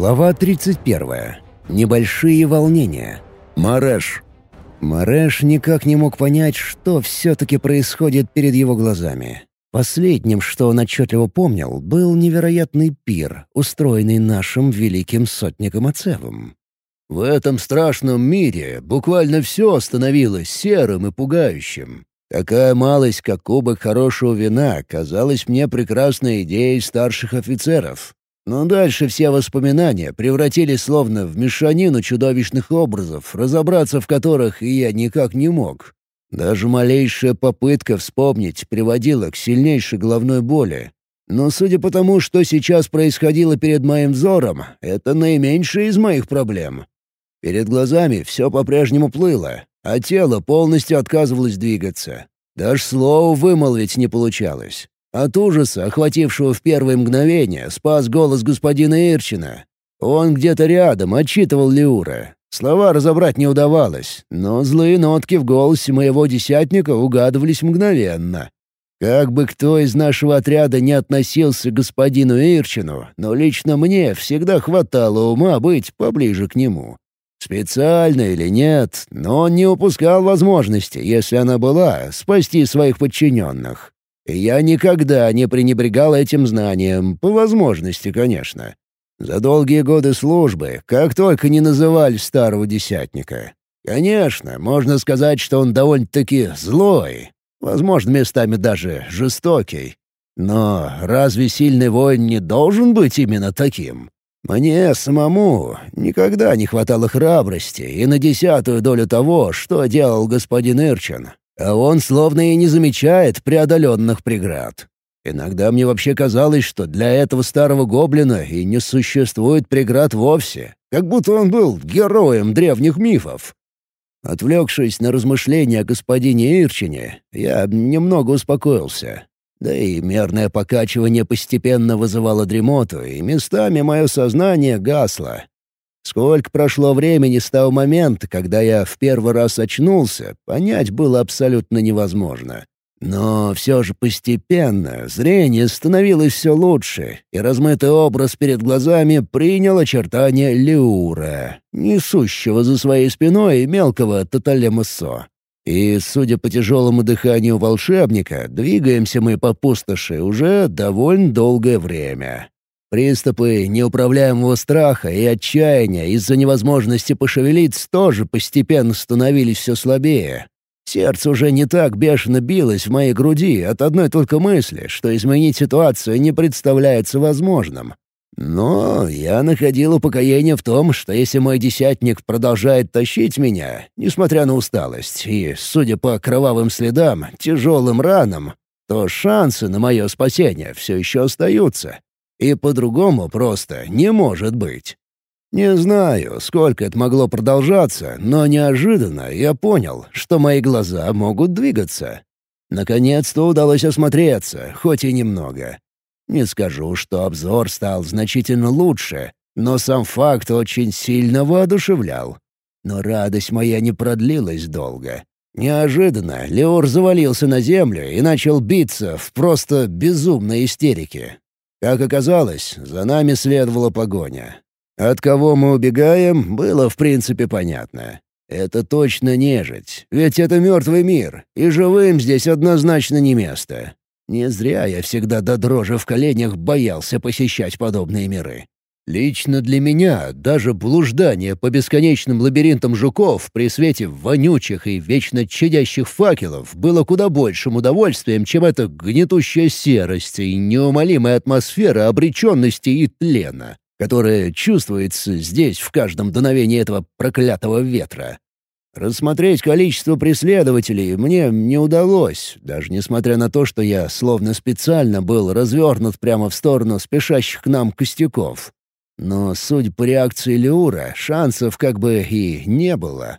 Глава 31. Небольшие волнения. Мареш. Мареш никак не мог понять, что все-таки происходит перед его глазами. Последним, что он отчетливо помнил, был невероятный пир, устроенный нашим великим сотником Ацевым. В этом страшном мире буквально все становилось серым и пугающим. Такая малость, как кубок хорошего вина, казалась мне прекрасной идеей старших офицеров. Но дальше все воспоминания превратились словно в мешанину чудовищных образов, разобраться в которых я никак не мог. Даже малейшая попытка вспомнить приводила к сильнейшей головной боли. Но судя по тому, что сейчас происходило перед моим взором, это наименьшая из моих проблем. Перед глазами все по-прежнему плыло, а тело полностью отказывалось двигаться. Даже слова вымолвить не получалось. От ужаса, охватившего в первые мгновения, спас голос господина Ирчина. Он где-то рядом отчитывал Леура. Слова разобрать не удавалось, но злые нотки в голосе моего десятника угадывались мгновенно. Как бы кто из нашего отряда не относился к господину Ирчину, но лично мне всегда хватало ума быть поближе к нему. Специально или нет, но он не упускал возможности, если она была, спасти своих подчиненных. Я никогда не пренебрегал этим знанием, по возможности, конечно. За долгие годы службы, как только не называли старого десятника. Конечно, можно сказать, что он довольно-таки злой, возможно, местами даже жестокий. Но разве сильный воин не должен быть именно таким? Мне самому никогда не хватало храбрости и на десятую долю того, что делал господин Ирчин. А он словно и не замечает преодоленных преград. Иногда мне вообще казалось, что для этого старого гоблина и не существует преград вовсе, как будто он был героем древних мифов. Отвлекшись на размышления о господине Ирчине, я немного успокоился. Да и мерное покачивание постепенно вызывало дремоту, и местами мое сознание гасло. Сколько прошло времени с того момента, когда я в первый раз очнулся, понять было абсолютно невозможно. Но все же постепенно зрение становилось все лучше, и размытый образ перед глазами принял очертания Леура, несущего за своей спиной мелкого Таталемассо. И, судя по тяжелому дыханию волшебника, двигаемся мы по пустоши уже довольно долгое время. Приступы неуправляемого страха и отчаяния из-за невозможности пошевелиться тоже постепенно становились все слабее. Сердце уже не так бешено билось в моей груди от одной только мысли, что изменить ситуацию не представляется возможным. Но я находил упокоение в том, что если мой десятник продолжает тащить меня, несмотря на усталость и, судя по кровавым следам, тяжелым ранам, то шансы на мое спасение все еще остаются. И по-другому просто не может быть. Не знаю, сколько это могло продолжаться, но неожиданно я понял, что мои глаза могут двигаться. Наконец-то удалось осмотреться, хоть и немного. Не скажу, что обзор стал значительно лучше, но сам факт очень сильно воодушевлял. Но радость моя не продлилась долго. Неожиданно Леор завалился на землю и начал биться в просто безумной истерике. Как оказалось, за нами следовала погоня. От кого мы убегаем, было в принципе понятно. Это точно нежить, ведь это мертвый мир, и живым здесь однозначно не место. Не зря я всегда до дрожи в коленях боялся посещать подобные миры. Лично для меня даже блуждание по бесконечным лабиринтам жуков при свете вонючих и вечно чадящих факелов было куда большим удовольствием, чем эта гнетущая серость и неумолимая атмосфера обреченности и тлена, которая чувствуется здесь в каждом дуновении этого проклятого ветра. Рассмотреть количество преследователей мне не удалось, даже несмотря на то, что я словно специально был развернут прямо в сторону спешащих к нам костяков. Но, судя по реакции Леура, шансов как бы и не было.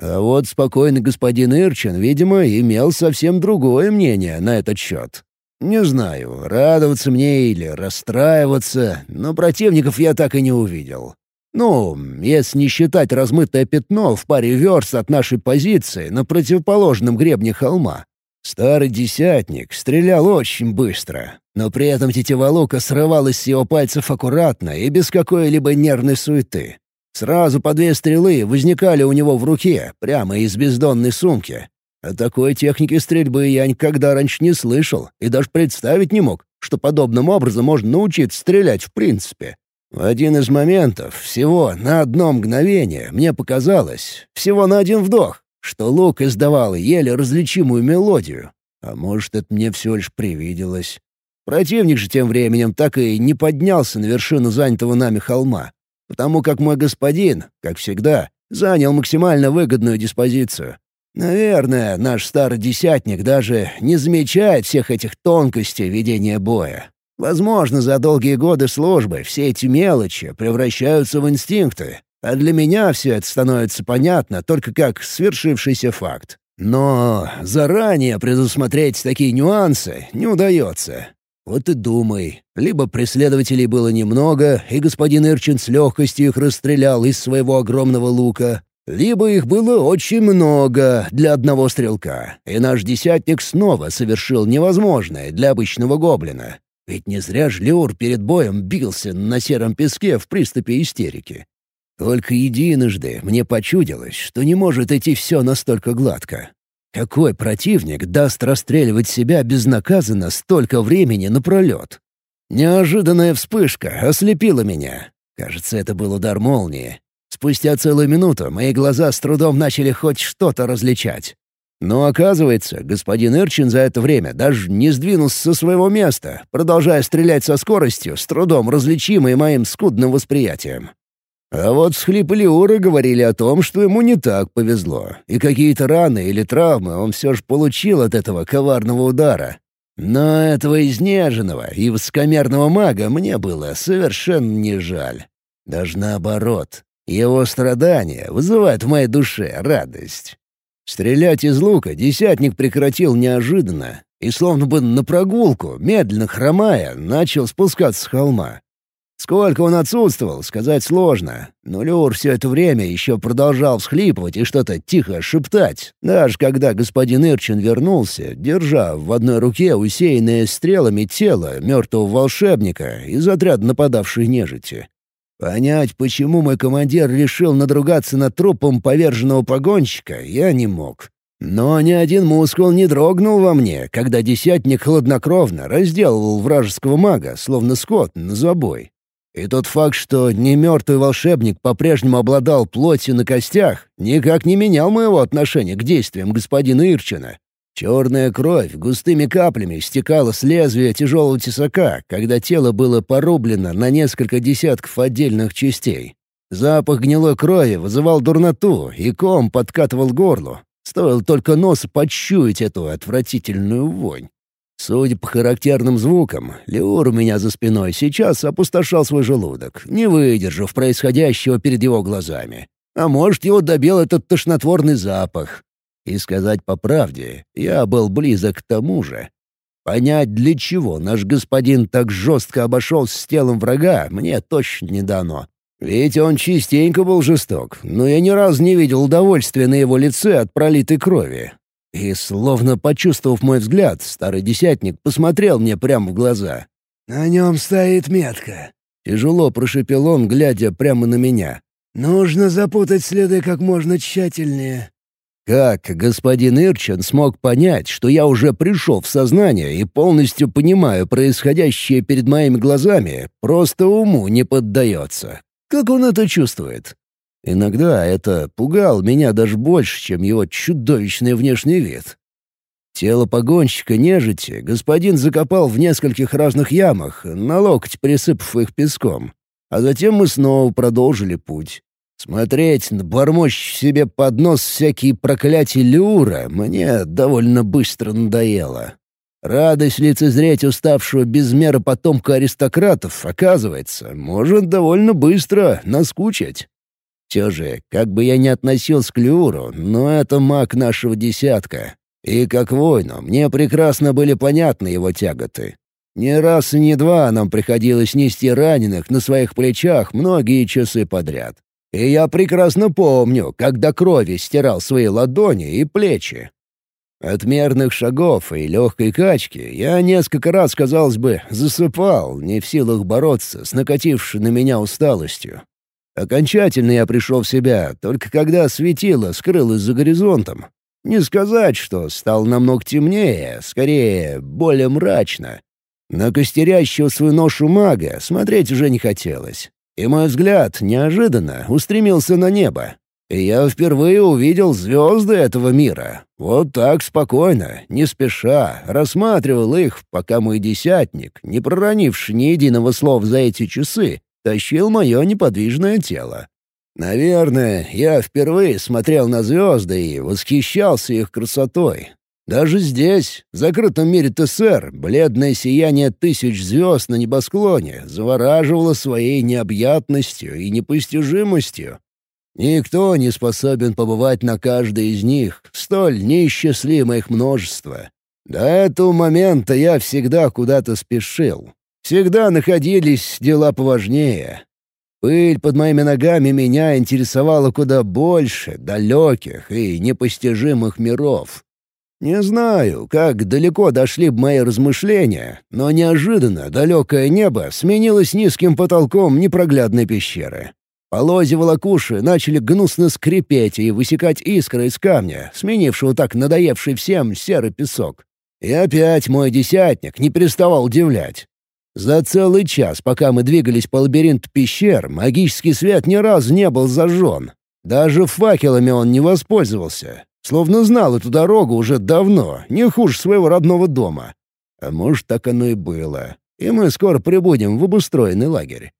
А вот спокойный господин Ирчин, видимо, имел совсем другое мнение на этот счет. Не знаю, радоваться мне или расстраиваться, но противников я так и не увидел. Ну, если не считать размытое пятно в паре верст от нашей позиции на противоположном гребне холма. Старый десятник стрелял очень быстро, но при этом тетива лука срывалась с его пальцев аккуратно и без какой-либо нервной суеты. Сразу по две стрелы возникали у него в руке, прямо из бездонной сумки. О такой технике стрельбы я никогда раньше не слышал и даже представить не мог, что подобным образом можно научиться стрелять в принципе. В один из моментов, всего на одно мгновение, мне показалось, всего на один вдох, что лук издавал еле различимую мелодию. А может, это мне всего лишь привиделось. Противник же тем временем так и не поднялся на вершину занятого нами холма, потому как мой господин, как всегда, занял максимально выгодную диспозицию. Наверное, наш старый десятник даже не замечает всех этих тонкостей ведения боя. Возможно, за долгие годы службы все эти мелочи превращаются в инстинкты, а для меня все это становится понятно только как свершившийся факт. Но заранее предусмотреть такие нюансы не удается. Вот и думай. Либо преследователей было немного, и господин Ирчин с легкостью их расстрелял из своего огромного лука, либо их было очень много для одного стрелка, и наш десятник снова совершил невозможное для обычного гоблина. Ведь не зря ж Леур перед боем бился на сером песке в приступе истерики. Только единожды мне почудилось, что не может идти все настолько гладко. Какой противник даст расстреливать себя безнаказанно столько времени напролет? Неожиданная вспышка ослепила меня. Кажется, это был удар молнии. Спустя целую минуту мои глаза с трудом начали хоть что-то различать. Но оказывается, господин Ирчин за это время даже не сдвинулся со своего места, продолжая стрелять со скоростью, с трудом различимой моим скудным восприятием. А вот схлипы Леуры говорили о том, что ему не так повезло, и какие-то раны или травмы он все же получил от этого коварного удара. Но этого изнеженного и высокомерного мага мне было совершенно не жаль. Даже наоборот, его страдания вызывают в моей душе радость. Стрелять из лука десятник прекратил неожиданно и, словно бы на прогулку, медленно хромая, начал спускаться с холма. Сколько он отсутствовал, сказать сложно, но Люр все это время еще продолжал всхлипывать и что-то тихо шептать, даже когда господин Ирчин вернулся, держа в одной руке усеянное стрелами тело мертвого волшебника из отряда нападавшей нежити. Понять, почему мой командир решил надругаться над трупом поверженного погонщика, я не мог. Но ни один мускул не дрогнул во мне, когда десятник хладнокровно разделывал вражеского мага, словно скот, на забой. И тот факт, что немертвый волшебник по-прежнему обладал плотью на костях, никак не менял моего отношения к действиям господина Ирчина. Черная кровь густыми каплями стекала с лезвия тяжелого тесака, когда тело было порублено на несколько десятков отдельных частей. Запах гнилой крови вызывал дурноту, и ком подкатывал горло. Стоило только нос почуять эту отвратительную вонь. Судя по характерным звукам, Леур у меня за спиной сейчас опустошал свой желудок, не выдержав происходящего перед его глазами. А может, его добил этот тошнотворный запах. И сказать по правде, я был близок к тому же. Понять, для чего наш господин так жестко обошелся с телом врага, мне точно не дано. Ведь он частенько был жесток, но я ни разу не видел удовольствия на его лице от пролитой крови. И, словно почувствовав мой взгляд, старый десятник посмотрел мне прямо в глаза. «На нем стоит метка», — тяжело прошепел он, глядя прямо на меня. «Нужно запутать следы как можно тщательнее. Как господин Ирчин смог понять, что я уже пришел в сознание и полностью понимаю происходящее перед моими глазами, просто уму не поддается. Как он это чувствует? Иногда это пугал меня даже больше, чем его чудовищный внешний вид. Тело погонщика нежити господин закопал в нескольких разных ямах, на локоть присыпав их песком. А затем мы снова продолжили путь. Смотреть на бормочь себе под нос всякие проклятия Люра мне довольно быстро надоело. Радость лицезреть уставшего без меры потомка аристократов, оказывается, может довольно быстро наскучить. Все же, как бы я ни относился к Люру, но это маг нашего десятка. И как воину мне прекрасно были понятны его тяготы. Не раз и не два нам приходилось нести раненых на своих плечах многие часы подряд. И я прекрасно помню, как до крови стирал свои ладони и плечи. От мерных шагов и легкой качки я несколько раз, казалось бы, засыпал, не в силах бороться с накатившей на меня усталостью. Окончательно я пришел в себя, только когда светило скрылось за горизонтом. Не сказать, что стал намного темнее, скорее, более мрачно. На костерящего свою ношу мага смотреть уже не хотелось. И мой взгляд неожиданно устремился на небо. И я впервые увидел звезды этого мира. Вот так спокойно, не спеша, рассматривал их, пока мой десятник, не проронивший ни единого слова за эти часы, тащил мое неподвижное тело. Наверное, я впервые смотрел на звезды и восхищался их красотой. Даже здесь, в закрытом мире ТСР, бледное сияние тысяч звезд на небосклоне завораживало своей необъятностью и непостижимостью. Никто не способен побывать на каждой из них, столь неисчислимо их множество. До этого момента я всегда куда-то спешил. Всегда находились дела поважнее. Пыль под моими ногами меня интересовала куда больше далеких и непостижимых миров. Не знаю, как далеко дошли бы мои размышления, но неожиданно далекое небо сменилось низким потолком непроглядной пещеры. Полози волокуши начали гнусно скрипеть и высекать искры из камня, сменившего так надоевший всем серый песок. И опять мой десятник не переставал удивлять. За целый час, пока мы двигались по лабиринту пещер, магический свет ни разу не был зажжен. Даже факелами он не воспользовался. Словно знал эту дорогу уже давно, не хуже своего родного дома. А может, так оно и было. И мы скоро прибудем в обустроенный лагерь.